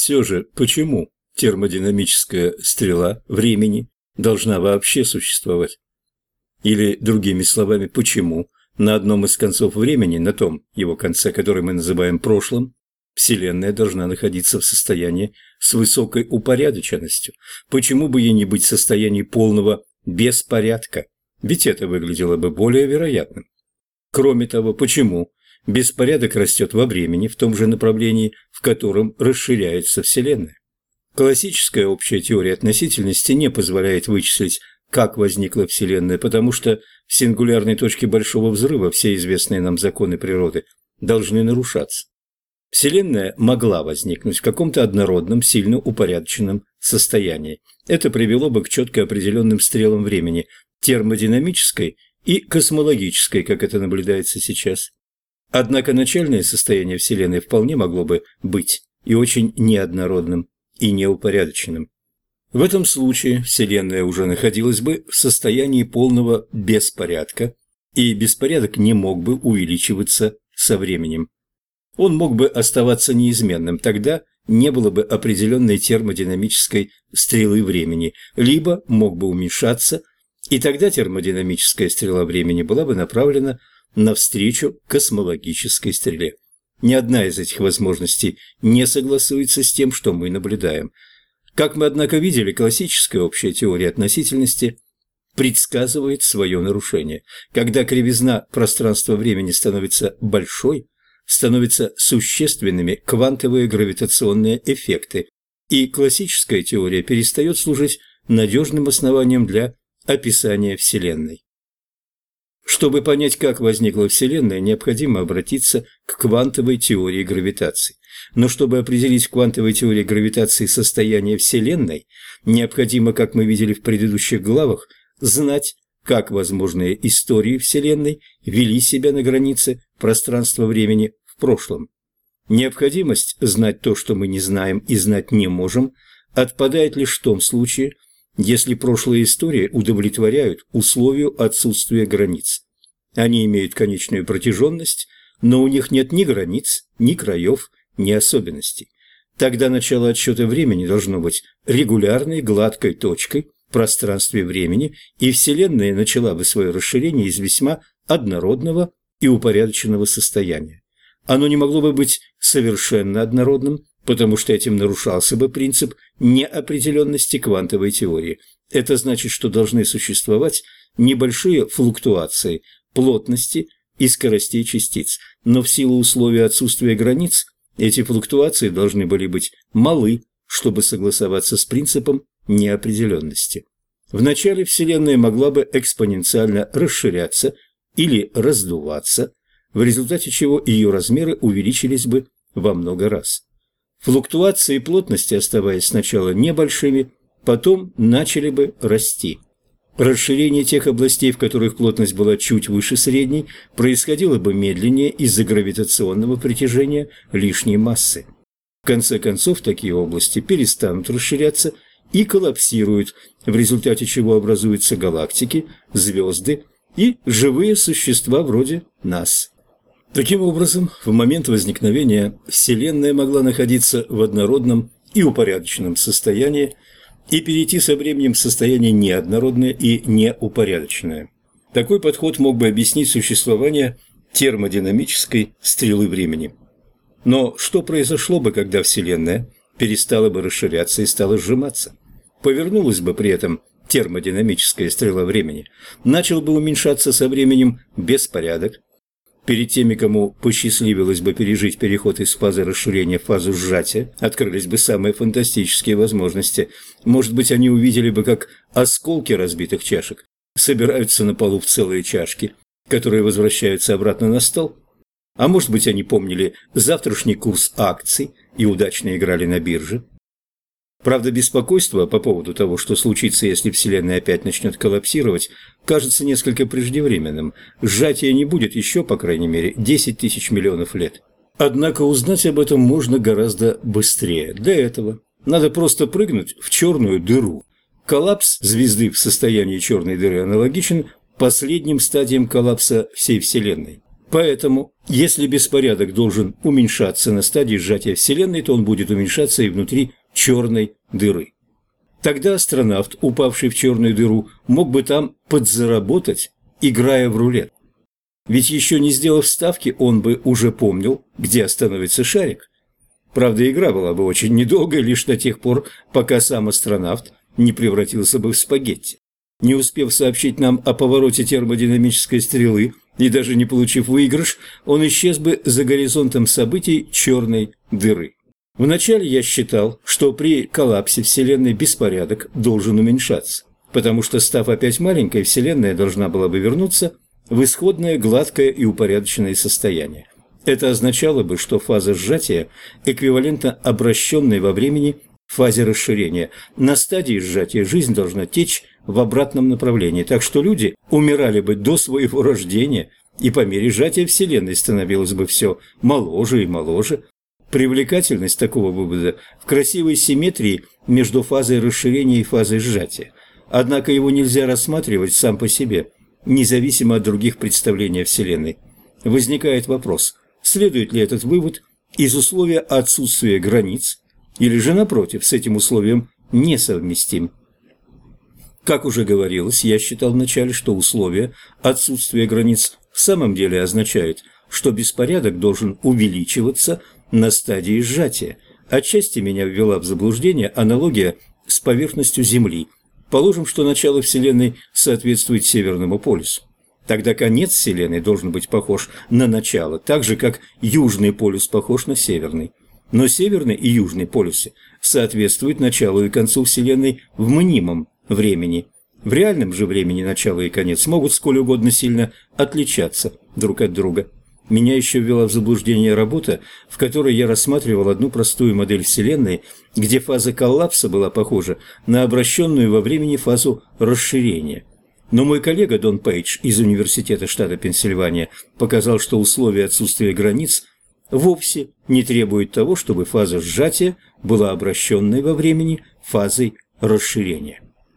Все же, почему термодинамическая стрела времени должна вообще существовать? Или, другими словами, почему на одном из концов времени, на том его конце, который мы называем прошлым, Вселенная должна находиться в состоянии с высокой упорядоченностью? Почему бы ей не быть в состоянии полного беспорядка? Ведь это выглядело бы более вероятным. Кроме того, почему беспорядок растет во времени в том же направлении, в котором расширяется Вселенная? Классическая общая теория относительности не позволяет вычислить, как возникла Вселенная, потому что в сингулярной точке Большого Взрыва все известные нам законы природы должны нарушаться. Вселенная могла возникнуть в каком-то однородном, сильно упорядоченном состоянии. Это привело бы к четко определенным стрелам времени, термодинамической и космологической, как это наблюдается сейчас. Однако начальное состояние Вселенной вполне могло бы быть и очень неоднородным, и неупорядоченным. В этом случае Вселенная уже находилась бы в состоянии полного беспорядка, и беспорядок не мог бы увеличиваться со временем. Он мог бы оставаться неизменным, тогда не было бы определенной термодинамической стрелы времени, либо мог бы уменьшаться, и тогда термодинамическая стрела времени была бы направлена навстречу космологической стреле. Ни одна из этих возможностей не согласуется с тем, что мы наблюдаем. Как мы, однако, видели, классическая общая теория относительности предсказывает свое нарушение. Когда кривизна пространства-времени становится большой, становятся существенными квантовые гравитационные эффекты, и классическая теория перестает служить надежным основанием для описания Вселенной. Чтобы понять, как возникла Вселенная, необходимо обратиться к квантовой теории гравитации. Но чтобы определить в квантовой теории гравитации состояние Вселенной, необходимо, как мы видели в предыдущих главах, знать, как возможные истории Вселенной вели себя на границе пространства-времени прошлом. Необходимость знать то, что мы не знаем и знать не можем, отпадает лишь в том случае, если прошлые истории удовлетворяют условию отсутствия границ. Они имеют конечную протяженность, но у них нет ни границ, ни краев, ни особенностей. Тогда начало отсчета времени должно быть регулярной гладкой точкой в пространстве времени, и Вселенная начала бы свое расширение из весьма однородного и упорядоченного состояния. Оно не могло бы быть совершенно однородным, потому что этим нарушался бы принцип неопределенности квантовой теории. Это значит, что должны существовать небольшие флуктуации плотности и скоростей частиц, но в силу условий отсутствия границ эти флуктуации должны были быть малы, чтобы согласоваться с принципом неопределенности. Вначале Вселенная могла бы экспоненциально расширяться или раздуваться, в результате чего ее размеры увеличились бы во много раз. Флуктуации плотности, оставаясь сначала небольшими, потом начали бы расти. Расширение тех областей, в которых плотность была чуть выше средней, происходило бы медленнее из-за гравитационного притяжения лишней массы. В конце концов, такие области перестанут расширяться и коллапсируют, в результате чего образуются галактики, звезды и живые существа вроде нас. Таким образом, в момент возникновения Вселенная могла находиться в однородном и упорядоченном состоянии и перейти со временем в состояние неоднородное и неупорядоченное. Такой подход мог бы объяснить существование термодинамической стрелы времени. Но что произошло бы, когда Вселенная перестала бы расширяться и стала сжиматься? Повернулась бы при этом термодинамическая стрела времени, начал бы уменьшаться со временем беспорядок, Перед теми, кому посчастливилось бы пережить переход из фазы расширения в фазу сжатия, открылись бы самые фантастические возможности. Может быть, они увидели бы, как осколки разбитых чашек собираются на полу в целые чашки, которые возвращаются обратно на стол. А может быть, они помнили завтрашний курс акций и удачно играли на бирже. Правда, беспокойство по поводу того, что случится, если Вселенная опять начнет коллапсировать, кажется несколько преждевременным. Сжатия не будет еще, по крайней мере, 10 тысяч миллионов лет. Однако узнать об этом можно гораздо быстрее. Для этого надо просто прыгнуть в черную дыру. Коллапс звезды в состоянии черной дыры аналогичен последним стадиям коллапса всей Вселенной. Поэтому, если беспорядок должен уменьшаться на стадии сжатия Вселенной, то он будет уменьшаться и внутри черной дыры. Тогда астронавт, упавший в черную дыру, мог бы там подзаработать, играя в рулет. Ведь еще не сделав ставки, он бы уже помнил, где остановится шарик. Правда, игра была бы очень недолгой, лишь до тех пор, пока сам астронавт не превратился бы в спагетти. Не успев сообщить нам о повороте термодинамической стрелы и даже не получив выигрыш, он исчез бы за горизонтом событий черной дыры. Вначале я считал, что при коллапсе Вселенной беспорядок должен уменьшаться, потому что, став опять маленькой, Вселенная должна была бы вернуться в исходное гладкое и упорядоченное состояние. Это означало бы, что фаза сжатия эквивалентна обращенной во времени фазе расширения. На стадии сжатия жизнь должна течь в обратном направлении, так что люди умирали бы до своего рождения, и по мере сжатия Вселенной становилось бы все моложе и моложе. Привлекательность такого вывода в красивой симметрии между фазой расширения и фазой сжатия. Однако его нельзя рассматривать сам по себе, независимо от других представлений о Вселенной. Возникает вопрос, следует ли этот вывод из условия отсутствия границ, или же, напротив, с этим условием несовместим. Как уже говорилось, я считал вначале, что условия отсутствия границ в самом деле означают, что беспорядок должен увеличиваться на стадии сжатия. Отчасти меня ввела в заблуждение аналогия с поверхностью Земли. Положим, что начало Вселенной соответствует Северному полюсу. Тогда конец Вселенной должен быть похож на начало, так же, как Южный полюс похож на Северный. Но Северный и Южный полюсы соответствуют началу и концу Вселенной в мнимом времени. В реальном же времени начало и конец могут сколь угодно сильно отличаться друг от друга. Меня еще ввела в заблуждение работа, в которой я рассматривал одну простую модель Вселенной, где фаза коллапса была похожа на обращенную во времени фазу расширения. Но мой коллега Дон Пейдж из Университета штата Пенсильвания показал, что условия отсутствия границ вовсе не требуют того, чтобы фаза сжатия была обращенной во времени фазой расширения.